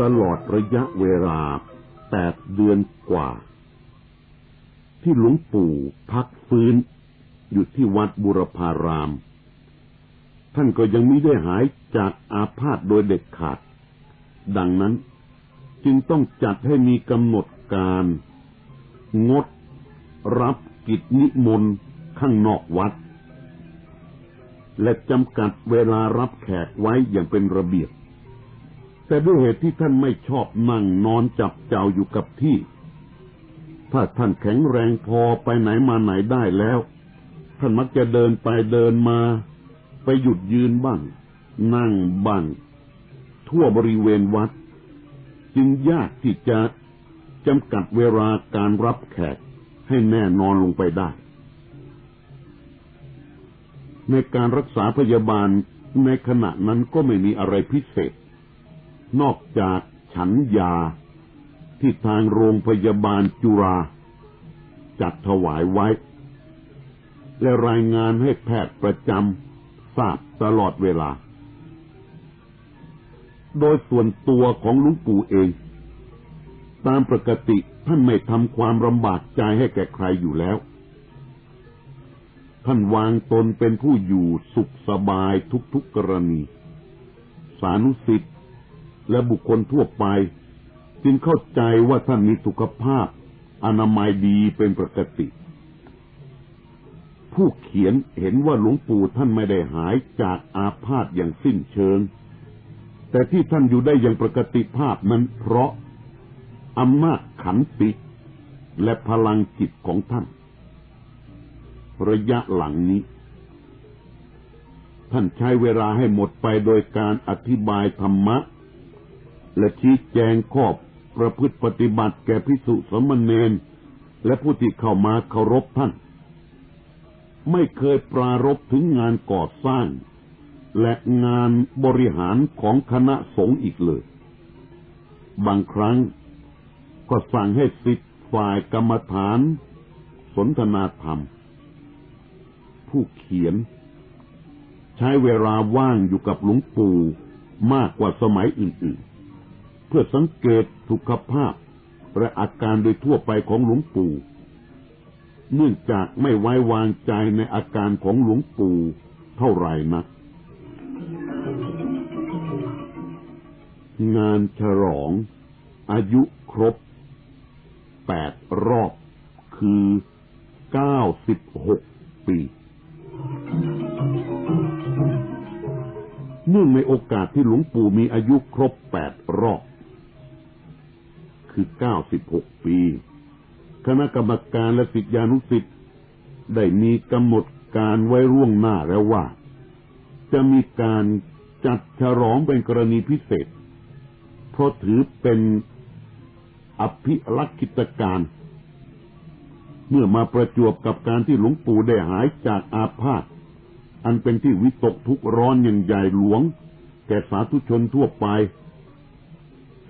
ตลอดระยะเวลาแปดเดือนกว่า ที่หลวงปู่พักฟื้น อยู่ที่วัดบุรพาราม ท่านก็ยังไม่ได้หายจากอาพาธโดยเด็ดขาด ดังนั้นจึงต้องจัดให้มีกำหนดการ งดรับกิจนิมนต์ข้างนอกวัด และจำกัดเวลารับแขกไว้อย่างเป็นระเบียบ แต่ด้วยเหตุที่ท่านไม่ชอบนั่งนอนจับเจ้าอยู่กับที่ ถ้าท่านแข็งแรงพอไปไหนมาไหนได้แล้ว ท่านมักจะเดินไปเดินมา ไปหยุดยืนบ้าง นั่งบ้าง ทั่วบริเวณวัด จึงยากที่จะจำกัดเวลาการรับแขกให้แน่นอนลงไปได้ ในการรักษาพยาบาลในขณะนั้นก็ไม่มีอะไรพิเศษ นอกจากฉันยาที่ทางโรงพยาบาลจุฬาจัดถวายไว้ และรายงานให้แพทย์ประจำทราบตลอดเวลา โดยส่วนตัวของลวงปู่เอง ตามปกติท่านไม่ทำความลำบากใจให้แก่ใครอยู่แล้ว ท่านวางตนเป็นผู้อยู่สุขสบายทุกๆกกรณี สานุสิทธิ และบุคคลทั่วไป จึงเข้าใจว่าท่านมีสุขภาพ อนามัยดีเป็นปกติ ผู้เขียนเห็นว่าหลวงปู่ท่านไม่ได้หายจากอาพาธอย่างสิ้นเชิง แต่ที่ท่านอยู่ได้อย่างปกติภาพนั้นเพราะอำนาจขันติและพลังจิตของท่าน ระยะหลังนี้ ท่านใช้เวลาให้หมดไปโดยการอธิบายธรรมะ และชี้แจงข้อประพฤติปฏิบัติแก่พิสุสมณเณรและผู้ที่เข้ามาเคารพท่าน ไม่เคยปรารบถึงงานก่อสร้าง และงานบริหารของคณะสงฆ์อีกเลย บางครั้งก็สั่งให้สิทธิ์ฝ่ายกรรมฐาน สนทนาธรรม ผู้เขียน ใช้เวลาว่างอยู่กับหลวงปู่มากกว่าสมัยอื่นๆ เพื่อสังเกตสุขภาพและอาการโดยทั่วไปของหลวงปู่ เนื่องจากไม่ไว้วางใจในอาการของหลวงปู่เท่าไหร่นัก งานฉลอง อายุครบแปดรอบคือเก้าสิบหกปีเนื่องในโอกาสที่หลวงปู่มีอายุครบแปดรอบ คือเก้าสิบหกปี คณะกรรมการและสิทธิานุสิทธิ์ได้มีกำหนดการไว้ร่วงหน้าแล้วว่า จะมีการจัดฉลองเป็นกรณีพิเศษ เพราะถือเป็นอภิรักษิตการ เมื่อมาประจวบกับการที่หลวงปู่ได้หายจากอาพาธอันเป็นที่วิตกทุกร้อนอย่างใหญ่หลวง แก่สาธุชนทั่วไป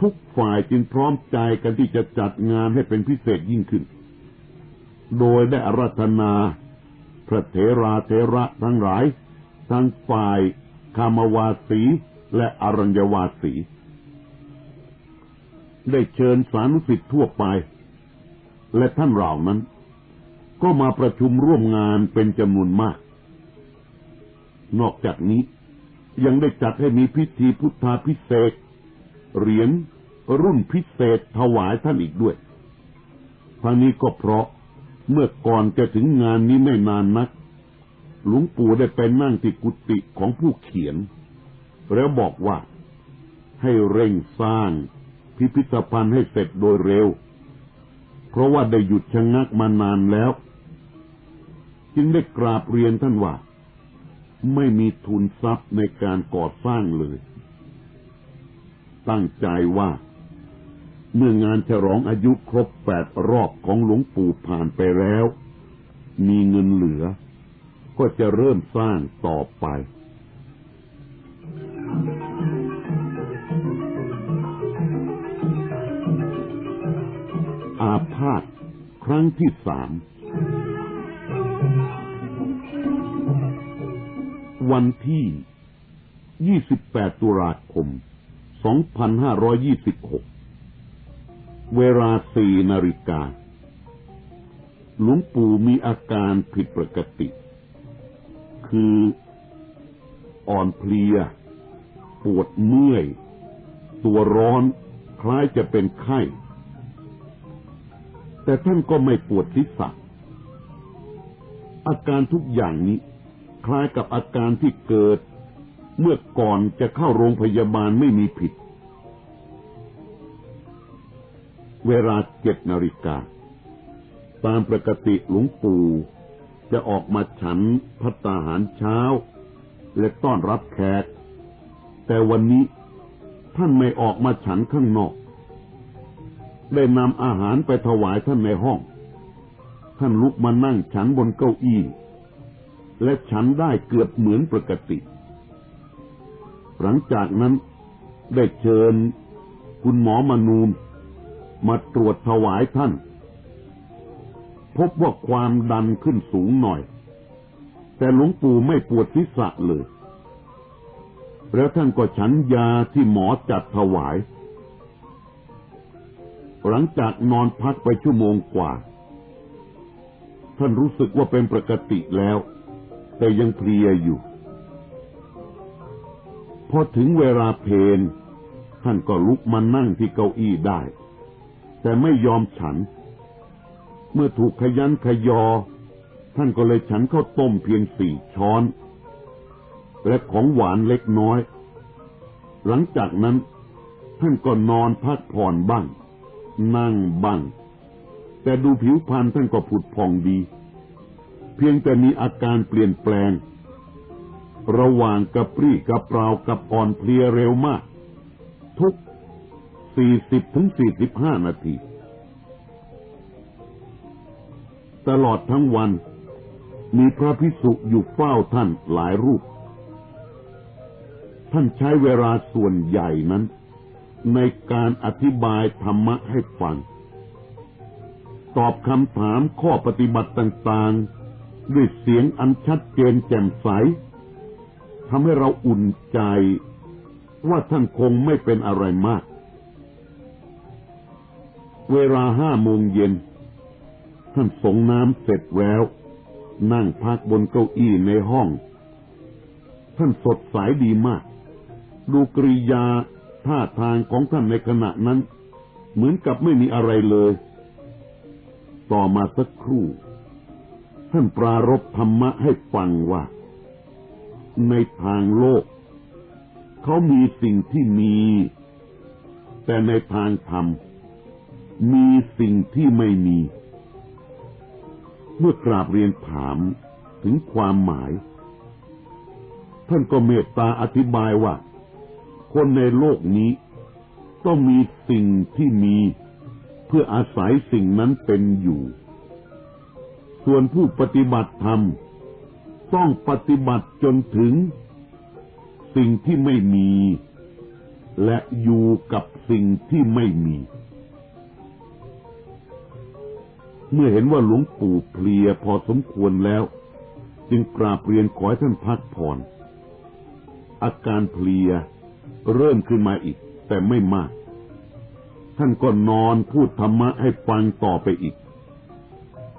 ทุกฝ่ายจึงพร้อมใจกันที่จะจัดงานให้เป็นพิเศษยิ่งขึ้น โดยได้อารัธนาพระเถราเถระทั้งหลาย ทั้งฝ่ายคามวาสีและอรัญญวาสี ได้เชิญสานุสิทธิ์ทั่วไป และท่านเหล่านั้น ก็มาประชุมร่วมงานเป็นจำนวนมาก นอกจากนี้ยังได้จัดให้มีพิธีพุทธาพิเศษ เหรียญรุ่นพิเศษถวายท่านอีกด้วยทั้งนี้ก็เพราะเมื่อก่อนจะถึงงานนี้ไม่นานนัก หลวงปู่ได้ไปนั่งที่กุฏิของผู้เขียน แล้วบอกว่าให้เร่งสร้างพิพิธภัณฑ์ให้เสร็จโดยเร็ว เพราะว่าได้หยุดชะงักมานานแล้ว จึงได้กราบเรียนท่านว่า ไม่มีทุนทรัพย์ในการก่อสร้างเลย ตั้งใจว่า เมื่องานฉลองอายุครบแปดรอบของหลวงปู่ผ่านไปแล้ว มีเงินเหลือ ก็จะเริ่มสร้างต่อไปอาพาธครั้งที่สาม วันที่ 28 ตุลาคม 2526 เวลาสี่นาฬิกา หลวงปู่มีอาการผิดปกติ คืออ่อนเพลีย ปวดเมื่อย ตัวร้อนคล้ายจะเป็นไข้ แต่ท่านก็ไม่ปวดศีรษะอาการทุกอย่างนี้ คล้ายกับอาการที่เกิด เมื่อก่อนจะเข้าโรงพยาบาลไม่มีผิด เวลาเจ็ดนาฬิกา ตามปกติหลวงปู่จะออกมาฉันพัตตาหารเช้า และต้อนรับแขก แต่วันนี้ท่านไม่ออกมาฉันข้างนอก ได้นำอาหารไปถวายท่านในห้อง ท่านลุกมานั่งฉันบนเก้าอี้ และฉันได้เกือบเหมือนปกติ หลังจากนั้นได้เชิญคุณหมอมนูนมาตรวจถวายท่าน พบว่าความดันขึ้นสูงหน่อย แต่หลวงปู่ไม่ปวดศีรษะเลย แล้วท่านก็ฉันยาที่หมอจัดถวาย หลังจากนอนพักไปชั่วโมงกว่า ท่านรู้สึกว่าเป็นปกติแล้ว แต่ยังเพลียอยู่ พอถึงเวลาเพนท่านก็ลุกมานั่งที่เก้าอี้ได้ แต่ไม่ยอมฉัน เมื่อถูกขยันขยอ ท่านก็เลยฉันข้าวต้มเพียงสี่ช้อน และของหวานเล็กน้อย หลังจากนั้นท่านก็นอนพักผ่อนบ้าง นั่งบ้าง แต่ดูผิวพรรณท่านก็ผุดผ่องดี เพียงแต่มีอาการเปลี่ยนแปลง ระหว่างกระปรี้กระเปร่ากับอ่อนเพลียเร็วมาก ทุก40ถึง45นาที ตลอดทั้งวัน มีพระพิสุอยู่เฝ้าท่านหลายรูป ท่านใช้เวลาส่วนใหญ่นั้น ในการอธิบายธรรมะให้ฟัง ตอบคำถามข้อปฏิบัติต่างๆ ด้วยเสียงอันชัดเจนแจ่มใส ทำให้เราอุ่นใจว่าท่านคงไม่เป็นอะไรมาก เวลาห้าโมงเย็น ท่านสงน้ำเสร็จแล้ว นั่งพักบนเก้าอี้ในห้อง ท่านสดใสดีมาก ดูกริยาท่าทางของท่านในขณะนั้น เหมือนกับไม่มีอะไรเลย ต่อมาสักครู่ ท่านปรารบธรรมะให้ฟังว่า ในทางโลก เขามีสิ่งที่มี แต่ในทางธรรม มีสิ่งที่ไม่มี เมื่อกราบเรียนถามถึงความหมาย ท่านก็เมตตาอธิบายว่า คนในโลกนี้ต้องมีสิ่งที่มีเพื่ออาศัยสิ่งนั้นเป็นอยู่ ส่วนผู้ปฏิบัติธรรม ต้องปฏิบัติจนถึง สิ่งที่ไม่มี และอยู่กับสิ่งที่ไม่มี เมื่อเห็นว่าหลวงปู่เพลียพอสมควรแล้ว จึงกราบเรียนขอให้ท่านพักผ่อน อาการเพลียเริ่มขึ้นมาอีก แต่ไม่มาก ท่านก็นอนพูดธรรมะให้ฟังต่อไปอีก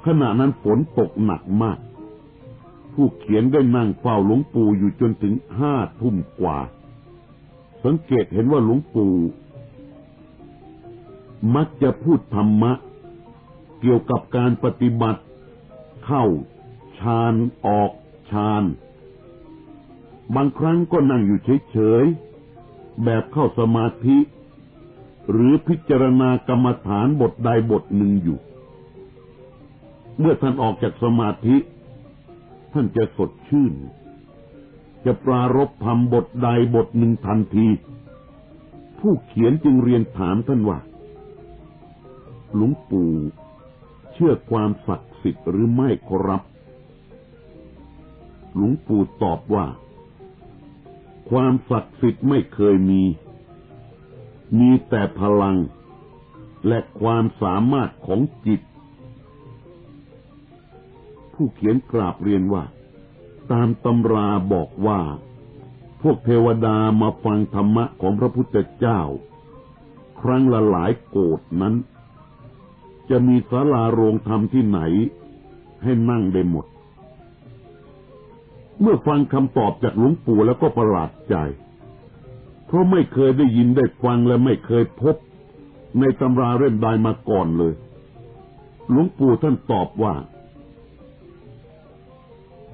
ขณะนั้นฝนตกหนักมาก ผู้เขียนได้นั่งเฝ้าหลวงปู่อยู่จนถึงห้าทุ่มกว่า สังเกตเห็นว่าหลวงปู่ มักจะพูดธรรมะ เกี่ยวกับการปฏิบัติ เข้าฌานออกฌานบางครั้งก็นั่งอยู่เฉยๆ แบบเข้าสมาธิ หรือพิจารณากรรมฐานบทใดบทหนึ่งอยู่ เมื่อท่านออกจากสมาธิ ท่านจะสดชื่น จะปรารบทำบทใดบทหนึ่งทันที ผู้เขียนจึงเรียนถามท่านว่า หลวงปู่เชื่อความศักดิ์สิทธิ์หรือไม่ขอรับ หลวงปู่ตอบว่า ความศักดิ์สิทธิ์ไม่เคยมี มีแต่พลังและความสามารถของจิต ผู้เขียนกราบเรียนว่า ตามตำราบอกว่า พวกเทวดามาฟังธรรมะของพระพุทธเจ้า ครั้งละหลายโกดนั้น จะมีศาลาโรงธรรมที่ไหน ให้นั่งได้หมด เมื่อฟังคำตอบจากหลวงปู่แล้วก็ประหลาดใจ เพราะไม่เคยได้ยินได้ฟังและไม่เคยพบ ในตำราเล่มใดมาก่อนเลยหลวงปู่ท่านตอบว่า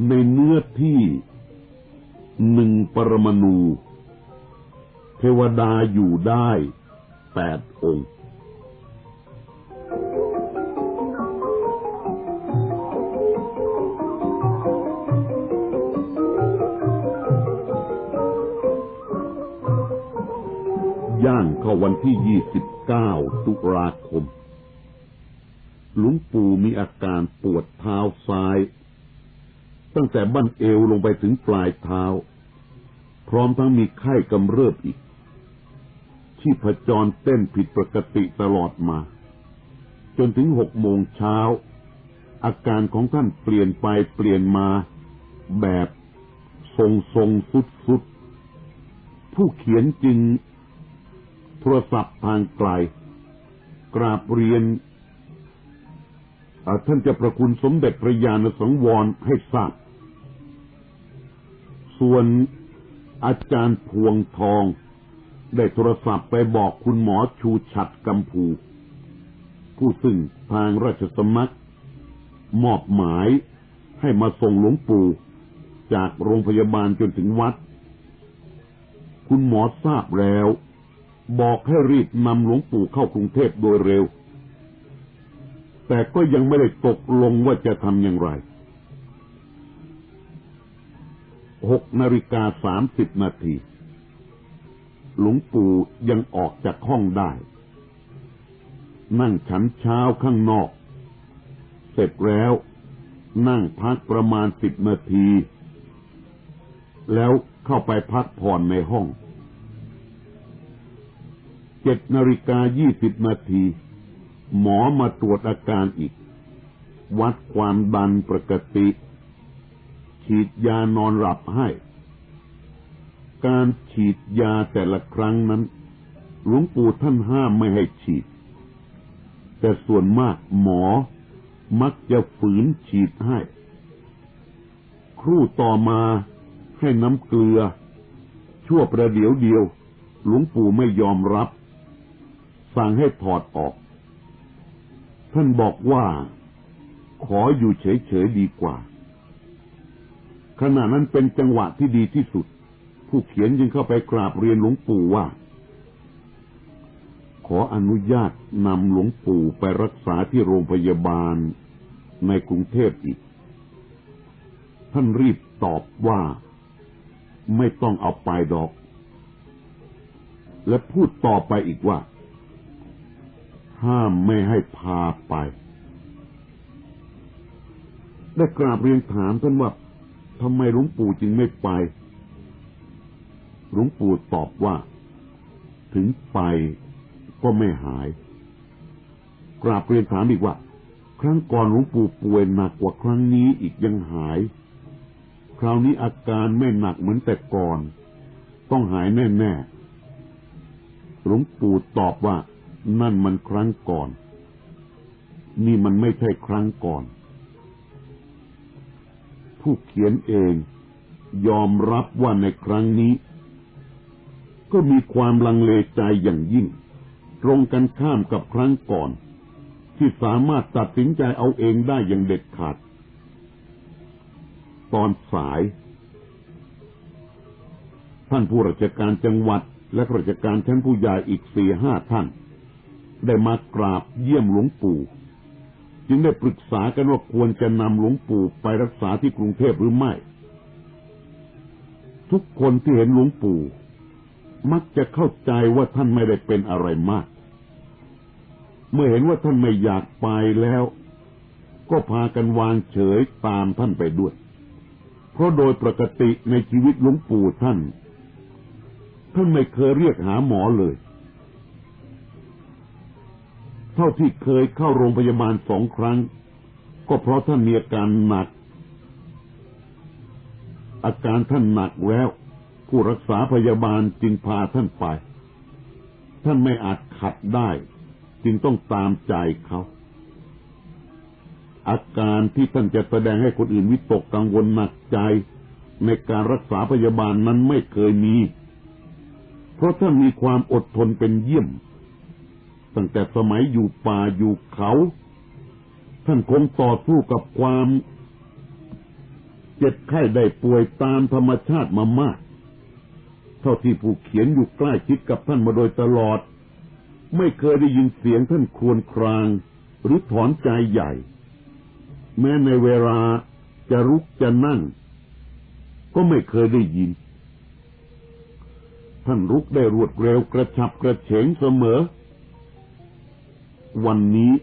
ในเนื้อที่หนึ่งปรมาณูเทวดาอยู่ได้แปดองค์ย่างเข้าวันที่29ตุลาคม หลวงปู่มีอาการปวดเท้าซ้าย ตั้งแต่บั้นเอวลงไปถึงปลายเท้า พร้อมทั้งมีไข้กำเริบอีก ชีพจรเต้นผิดปกติตลอดมา จนถึงหกโมงเช้า อาการของท่านเปลี่ยนไปเปลี่ยนมาแบบทรงทรงสุดสุดผู้เขียนจึงโทรศัพท์ทางไกล กราบเรียนท่านจะประคุณสมเด็จพระญาณสังวรให้ทราบ ส่วนอาจารย์พวงทอง ได้โทรศัพท์ไปบอกคุณหมอชูชัดกัมพูผู้ซึ่งทางราชสำนักมอบหมายให้มาส่งหลวงปู่จากโรงพยาบาลจนถึงวัด คุณหมอทราบแล้ว บอกให้รีบนำหลวงปู่เข้ากรุงเทพโดยเร็ว แต่ก็ยังไม่ได้ตกลงว่าจะทำอย่างไร หกนาฬิกาสามสิบนาที หลวงปู่ยังออกจากห้องได้ นั่งฉันเช้าข้างนอก เสร็จแล้วนั่งพักประมาณสิบนาที แล้วเข้าไปพักผ่อนในห้อง เจ็ดนาฬิกายี่สิบนาที หมอมาตรวจอาการอีก วัดความดันปกติ ฉีดยานอนหลับให้ การฉีดยาแต่ละครั้งนั้น หลวงปู่ท่านห้ามไม่ให้ฉีด แต่ส่วนมากหมอมักจะฝืนฉีดให้ ครู่ต่อมาให้น้ำเกลือ ชั่วประเดี๋ยวเดียว หลวงปู่ไม่ยอมรับ สั่งให้ถอดออก ท่านบอกว่า ขออยู่เฉยๆดีกว่า ขณะนั้นเป็นจังหวะที่ดีที่สุด ผู้เขียนจึงเข้าไปกราบเรียนหลวงปู่ว่า ขออนุญาตนำหลวงปู่ไปรักษาที่โรงพยาบาลในกรุงเทพอีก ท่านรีบตอบว่าไม่ต้องเอาไปดอก และพูดต่อไปอีกว่า ห้ามไม่ให้พาไป ได้กราบเรียนถามท่านว่า ทำไมหลวงปู่จึงไม่ไป หลวงปู่ตอบว่า ถึงไปก็ไม่หาย กราบเรียนถามอีกว่า ครั้งก่อนหลวงปู่ป่วยหนักกว่าครั้งนี้อีกยังหาย คราวนี้อาการไม่หนักเหมือนแต่ก่อน ต้องหายแน่ ๆ หลวงปู่ตอบว่านั่นมันครั้งก่อน นี่มันไม่ใช่ครั้งก่อน ผู้เขียนเอง ยอมรับว่าในครั้งนี้ ก็มีความลังเลใจอย่างยิ่ง ตรงกันข้ามกับครั้งก่อน ที่สามารถตัดสินใจเอาเองได้อย่างเด็ดขาด ตอนสาย ท่านผู้ราชการจังหวัดและราชการชั้นผู้ใหญ่อีกสี่ห้าท่าน ได้มากราบเยี่ยมหลวงปู่ จึงได้ปรึกษากันว่าควรจะนำหลวงปู่ไปรักษาที่กรุงเทพหรือไม่ ทุกคนที่เห็นหลวงปู่ มักจะเข้าใจว่าท่านไม่ได้เป็นอะไรมาก เมื่อเห็นว่าท่านไม่อยากไปแล้ว ก็พากันวางเฉยตามท่านไปด้วย เพราะโดยปกติในชีวิตหลวงปู่ท่าน ท่านไม่เคยเรียกหาหมอเลย เท่าที่เคยเข้าโรงพยาบาลสองครั้ง ก็เพราะท่านมีอาการหนัก อาการท่านหนักแล้ว ผู้รักษาพยาบาลจึงพาท่านไป ท่านไม่อาจขัดได้ จึงต้องตามใจเขาอาการที่ท่านจะแสดงให้คนอื่นวิตกกังวลหนักใจ ในการรักษาพยาบาลนั้นไม่เคยมี เพราะท่านมีความอดทนเป็นเยี่ยม ตั้งแต่สมัยอยู่ป่าอยู่เขา ท่านคงต่อสู้กับความเจ็บไข้ได้ป่วยตามธรรมชาติมามาก เท่าที่ผู้เขียนอยู่ใกล้ชิดกับท่านมาโดยตลอด ไม่เคยได้ยินเสียงท่านควญคราง หรือถอนใจใหญ่ แม้ในเวลาจะลุกจะนั่ง ก็ไม่เคยได้ยิน ท่านลุกได้รวดเร็วกระฉับกระเฉงเสมอ วันนี้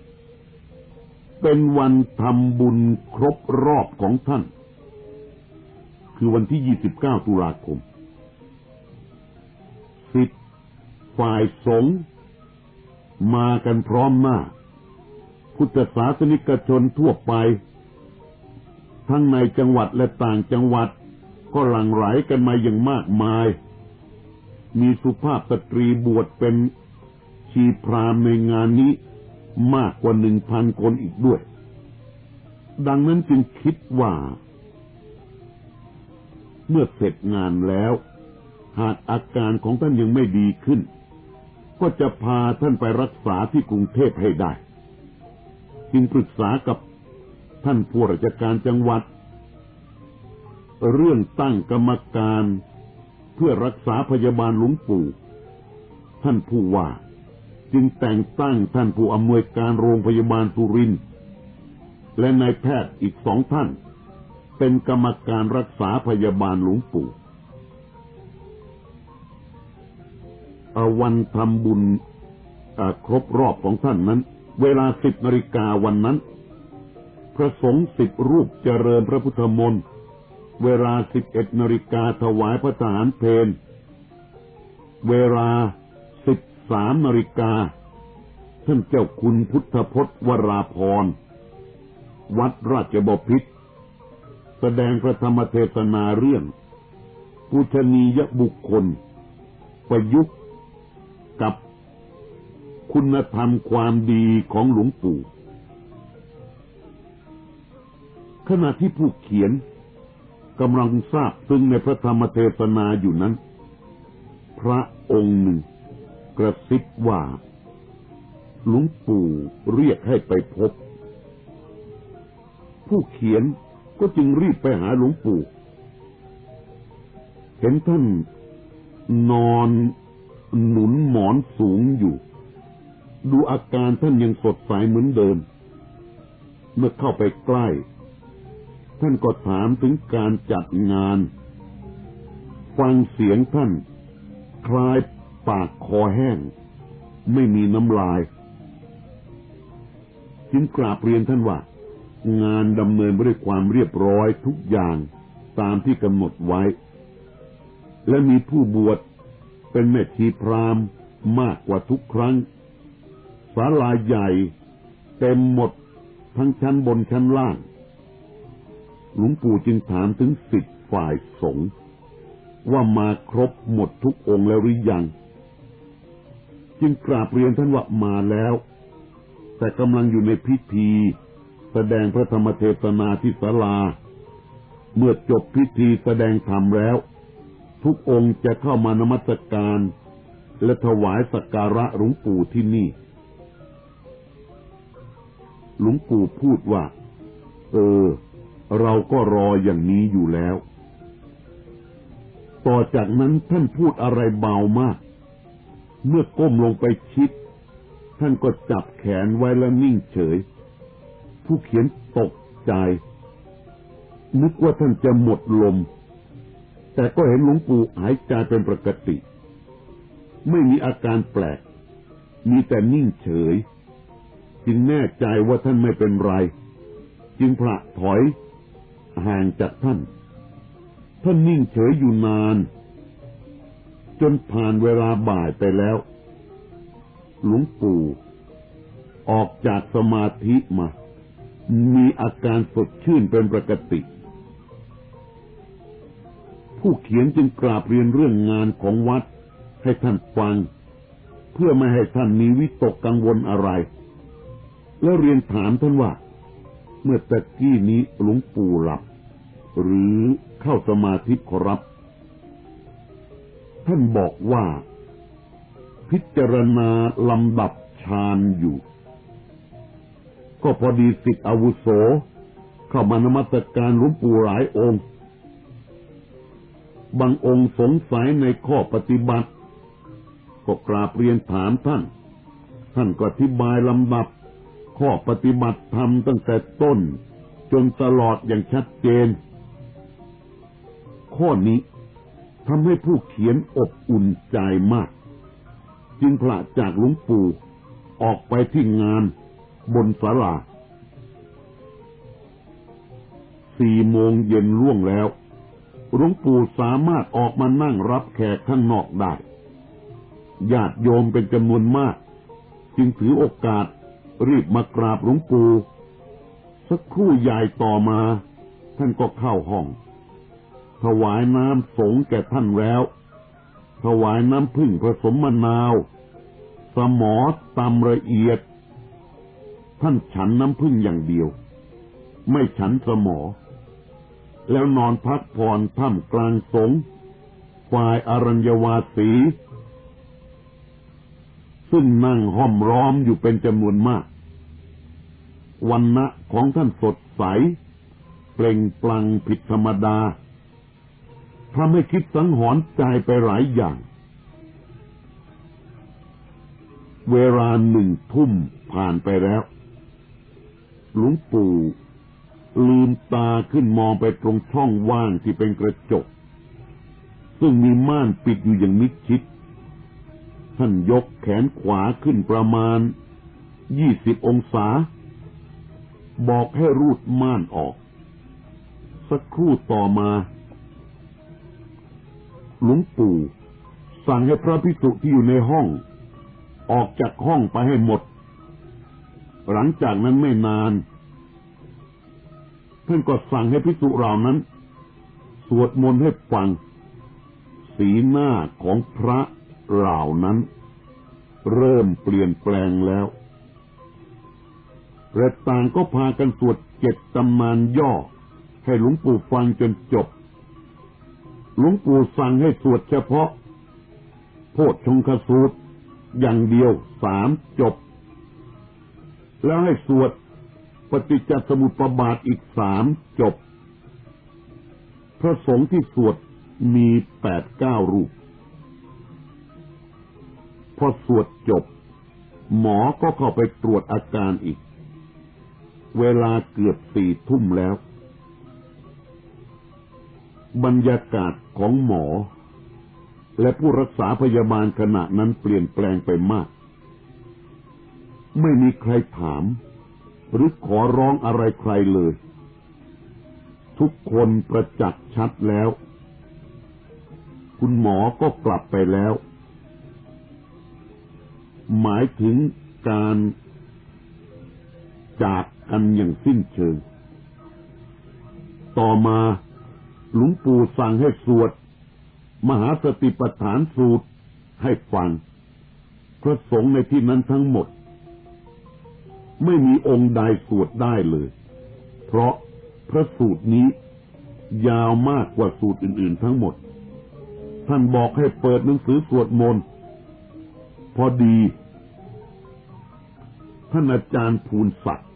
เป็นวันทำบุญครบรอบของท่าน คือวันที่ 29 ตุลาคมสิทธิ์ฝ่ายสงฆ์มากันพร้อมหน้า พุทธศาสนิกชนทั่วไป ทั้งในจังหวัดและต่างจังหวัดก็หลั่งไหลกันมาอย่างมากมาย มีสุภาพสตรีบวชเป็นชีพรามในงานนี้ มากกว่าหนึ่งพันคนอีกด้วย ดังนั้นจึงคิดว่า เมื่อเสร็จงานแล้ว หากอาการของท่านยังไม่ดีขึ้น ก็จะพาท่านไปรักษาที่กรุงเทพให้ได้ จึงปรึกษากับท่านผู้ราชการจังหวัด เรื่องตั้งกรรมการเพื่อรักษาพยาบาลหลวงปู่ ท่านผู้ว่า จึงแต่งตั้งท่านผู้อำนวยการโรงพยาบาลสุรินและนายแพทย์อีกสองท่าน เป็นกรรมการรักษาพยาบาลหลวงปู่วันทำบุญครบรอบของท่านนั้น เวลาสิบนาฬิกาวันนั้น พระสงฆ์สิบรูปเจริญพระพุทธมนต์เวลาสิบเอ็ดนาฬิกาถวายพระทหารเพลเวลา สามนาฬิกา ท่านเจ้าคุณพุทธพจน์วราพร วัดราชบพิตรแสดงพระธรรมเทศนาเรื่องพุทธนียบุคคล ประยุกต์กับคุณธรรมความดีของหลวงปู่ ขณะที่ผู้เขียนกำลังทราบซึ้งในพระธรรมเทศนาอยู่นั้น พระองค์หนึ่ง กระซิบว่าหลวงปู่เรียกให้ไปพบ ผู้เขียนก็จึงรีบไปหาหลวงปู่ เห็นท่านนอนหนุนหมอนสูงอยู่ ดูอาการท่านยังสดใสเหมือนเดิม เมื่อเข้าไปใกล้ ท่านก็ถามถึงการจัดงาน ฟังเสียงท่านคลาย ปากคอแห้ง ไม่มีน้ำลาย จึงกราบเรียนท่านว่า งานดำเนินไปด้วยความเรียบร้อยทุกอย่างตามที่กำหนดไว้ และมีผู้บวชเป็นแม่ชีพรามมากกว่าทุกครั้งศาลาใหญ่เต็มหมดทั้งชั้นบนชั้นล่าง หลวงปู่จึงถามถึงสิทธิ์ฝ่ายสงฆ์ว่ามาครบหมดทุกองค์แล้วหรือยัง จึงกราบเรียนท่านว่ามาแล้ว แต่กำลังอยู่ในพิธี แสดงพระธรรมเทศนาที่ศาลา เมื่อจบพิธีแสดงธรรมแล้ว ทุกองค์จะเข้ามานมัสการ และถวายสักการะหลวงปู่ที่นี่ หลวงปู่พูดว่า เออ เราก็รออย่างนี้อยู่แล้ว ต่อจากนั้นท่านพูดอะไรเบามาก เมื่อก้มลงไปชิด ท่านก็จับแขนไว้แล้วนิ่งเฉย ผู้เขียนตกใจ นึกว่าท่านจะหมดลม แต่ก็เห็นหลวงปู่หายใจเป็นปกติ ไม่มีอาการแปลก มีแต่นิ่งเฉย จึงแน่ใจว่าท่านไม่เป็นไร จึงพระถอยห่างจากท่าน ท่านนิ่งเฉยอยู่นาน จนผ่านเวลาบ่ายไปแล้ว หลวงปู่ออกจากสมาธิมา มีอาการสดชื่นเป็นปกติ ผู้เขียนจึงกราบเรียนเรื่องงานของวัดให้ท่านฟัง เพื่อไม่ให้ท่านมีวิตกกังวลอะไร แล้วเรียนถามท่านว่า เมื่อตะกี้นี้หลวงปู่หลับ หรือเข้าสมาธิขอรับ ท่านบอกว่า พิจารณาลำดับฌานอยู่ ก็พอดีสิทธิอาวุโส เข้ามานมัสการหลวงปู่หลายองค์ บางองค์สงสัยในข้อปฏิบัติ ก็กราบเรียนถามท่าน ท่านก็อธิบายลำดับ ข้อปฏิบัติธรรมตั้งแต่ต้น จนตลอดอย่างชัดเจน ข้อนี้ ทำให้ผู้เขียนอบอุ่นใจมาก จึงพละจากหลวงปู่ออกไปที่งานบนศาลาสี่โมงเย็นล่วงแล้วหลวงปู่สามารถออกมานั่งรับแขกข้างนอกได้ญาติโยมเป็นจำนวนมาก จึงถือโอกาสรีบมากราบหลวงปู่สักครู่ใหญ่ต่อมา ท่านก็เข้าห้อง ถวายน้ำสงแก่ท่านแล้ว ถวายน้ำพึ่งผสมมะนาว สมอตำละเอียด ท่านฉันน้ำพึ่งอย่างเดียว ไม่ฉันสมอ แล้วนอนพักผ่อนท่ามกลางสงฝ่ายอรัญญวาสี ซึ่งนั่งห้อมร้อมอยู่เป็นจำนวนมาก วันณะของท่านสดใส เปล่งปลั่งผิดธรรมดา ทำให้คิดสังหรณ์ใจไปหลายอย่าง เวลาหนึ่งทุ่มผ่านไปแล้ว หลวงปู่ลืมตาขึ้นมองไปตรงช่องว่างที่เป็นกระจก ซึ่งมีม่านปิดอยู่อย่างมิดชิด ท่านยกแขนขวาขึ้นประมาณยี่สิบองศา บอกให้รูดม่านออก สักครู่ต่อมา หลวงปู่ สั่งให้พระพิสุที่อยู่ในห้อง ออกจากห้องไปให้หมด หลังจากนั้นไม่นานท่านก็สั่งให้พิสุเหล่านั้น สวดมนต์ให้ฟัง สีหน้าของพระเหล่านั้น เริ่มเปลี่ยนแปลงแล้วและต่างก็พากันสวดเจ็ดตำนานย่อ ให้หลวงปู่ฟังจนจบ หลวงปู่สั่งให้สวดเฉพาะ โพชฌงคสูตร อย่างเดียวสามจบ แล้วให้สวดปฏิจจสมุปบาทอีกสามจบ พระสงฆ์ที่สวดมีแปดเก้ารูป พอสวดจบ หมอก็เข้าไปตรวจอาการอีก เวลาเกือบสี่ทุ่มแล้ว บรรยากาศของหมอ และผู้รักษาพยาบาลขณะนั้นเปลี่ยนแปลงไปมาก ไม่มีใครถาม หรือขอร้องอะไรใครเลย ทุกคนประจักษ์ชัดแล้ว คุณหมอก็กลับไปแล้ว หมายถึงการจากกันอย่างสิ้นเชิง ต่อมา หลวงปู่สั่งให้สวด มหาสติปัฏฐานสูตรให้ฟัง พระสงฆ์ในที่นั้นทั้งหมด ไม่มีองค์ใดสวดได้เลย เพราะพระสูตรนี้ยาวมากกว่าสูตรอื่น ๆ ทั้งหมด ท่านบอกให้เปิดหนังสือสวดมนต์พอดี ท่านอาจารย์ภูนศักดิ์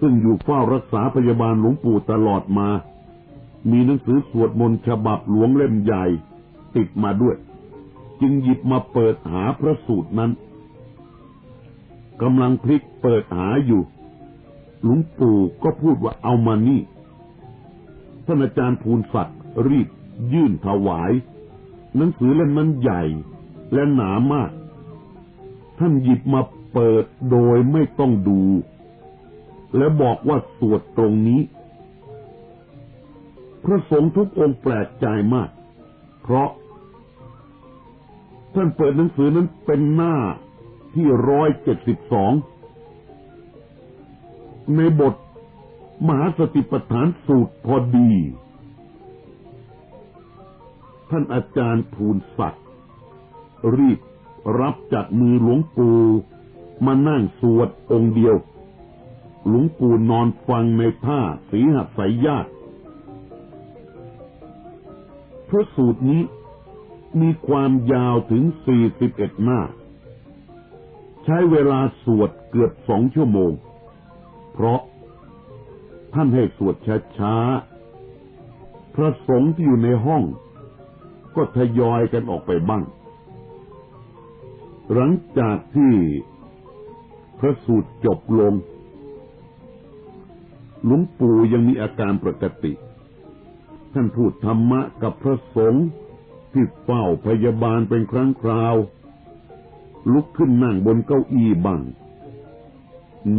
ซึ่งอยู่เฝ้ารักษาพยาบาลหลวงปู่ตลอดมา มีหนังสือสวดมนต์ฉบับหลวงเล่มใหญ่ ติดมาด้วย จึงหยิบมาเปิดหาพระสูตรนั้นกำลังพลิกเปิดหาอยู่ หลวงปู่ก็พูดว่าเอามานี่ท่านอาจารย์ภูนศักดิ์รีบยื่นถวาย หนังสือเล่มนั้นใหญ่และหนามาก ท่านหยิบมาเปิดโดยไม่ต้องดู และบอกว่าสวดตรงนี้ พระสงฆ์ทุกองค์แปลกใจมาก เพราะ ท่านเปิดหนังสือนั้นเป็นหน้าที่ร้อยเจ็ดสิบสองในบทมหาสติปัฏฐานสูตรพอดี ท่านอาจารย์ทูลศักดิ์รีบรับจากมือหลวงปู่มานั่งสวดองค์เดียว หลวงปู่นอนฟังในท่าสีหัสายญาติ ระสูตรนี้มีความยาวถึง 41 หน้า ใช้เวลาสวดเกือบสองชั่วโมง เพราะท่านให้สวดช้าๆ พระสงฆ์ที่อยู่ในห้อง ก็ทยอยกันออกไปบ้าง หลังจากที่พระสูตรจบลง หลวงปู่ยังมีอาการปกติ ท่านพูดธรรมะกับพระสงฆ์ที่เฝ้าพยาบาลเป็นครั้งคราว ลุกขึ้นนั่งบนเก้าอี้บ้าง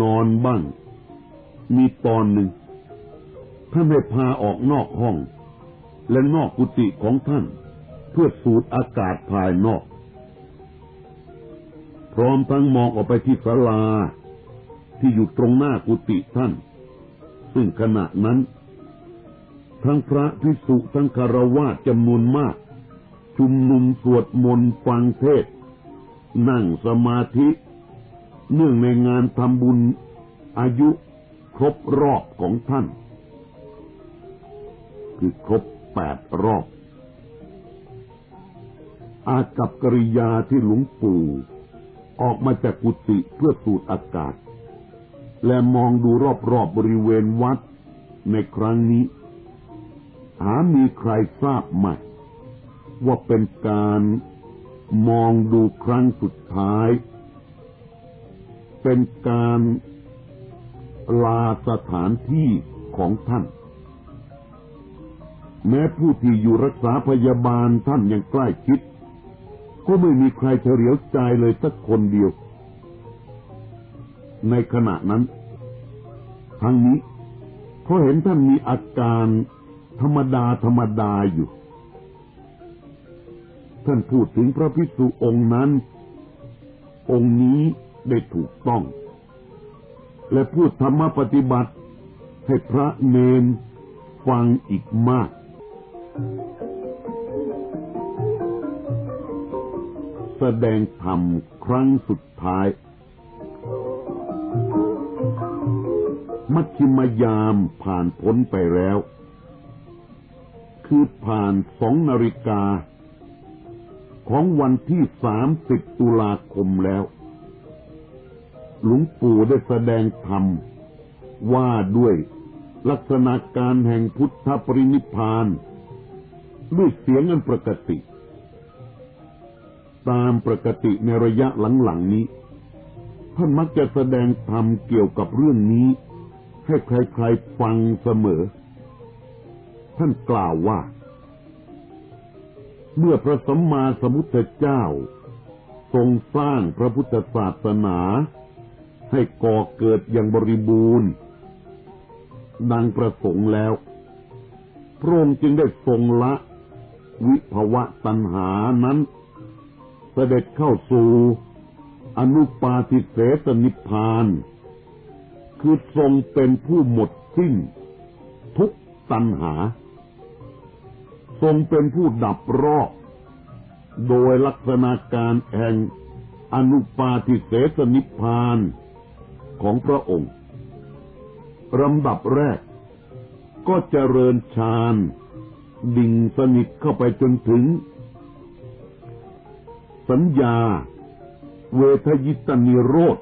นอนบ้าง มีตอนหนึ่ง ท่านให้พาออกนอกห้อง และนอกกุฏิของท่าน เพื่อสูดอากาศภายนอก พร้อมทั้งมองออกไปที่ศาลาที่อยู่ตรงหน้ากุฏิท่าน ซึ่งขณะนั้น ทั้งพระพิสุทั้งคารวะจำนวนมาก ชุมนุมสวดมนต์ฟังเทศ นั่งสมาธิ เนื่องในงานทำบุญอายุครบรอบของท่าน คือครบแปดรอบ อากับกริยาที่หลวงปู่ออกมาจากกุฏิเพื่อสูดอากาศ และมองดูรอบๆบบริเวณวัดในครั้งนี้ หามีใครทราบไหมว่าเป็นการมองดูครั้งสุดท้าย เป็นการลาสถานที่ของท่าน แม้ผู้ที่อยู่รักษาพยาบาลท่านยังใกล้ชิด ก็ไม่มีใครเฉลียวใจเลยสักคนเดียว ในขณะนั้น ทั้งนี้เขาเห็นท่านมีอาการ ธรรมดาธรรมดาอยู่ ท่านพูดถึงพระพิสุองค์นั้น องค์นี้ได้ถูกต้อง และพูดธรรมปฏิบัติ ให้พระเนนฟังอีกมากแสดงธรรมครั้งสุดท้าย มัชชิมยามผ่านพ้นไปแล้ว คือผ่านสองนาฬิกา ของวันที่สามสิบตุลาคมแล้ว หลวงปู่ได้แสดงธรรม ว่าด้วยลักษณะการแห่งพุทธปรินิพพาน ด้วยเสียงอันปกติ ตามปกติในระยะหลังๆนี้ ท่านมักจะแสดงธรรมเกี่ยวกับเรื่องนี้ ให้ใครๆฟังเสมอ ท่านกล่าวว่า เมื่อพระสัมมาสัมพุทธเจ้า ทรงสร้างพระพุทธศาสนา ให้ก่อเกิดอย่างบริบูรณ์ ดังประสงค์แล้ว พระองค์จึงได้ทรงละวิภวะตัณหานั้น เสด็จเข้าสู่อนุปาทิเสสนิพาน คือทรงเป็นผู้หมดสิ้น ทุกตัณหา ทรงเป็นผู้ดับรอบ โดยลักษณะการแห่งอนุปาทิเสสนิพานของพระองค์ลำดับแรก ก็เจริญฌานดิ่งสนิทเข้าไปจนถึง สัญญา เวทยิตนิโรธ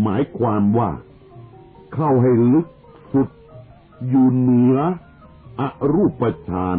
หมายความว่าเข้าให้ลึกสุดอยู่เหนือ อรูปฌาน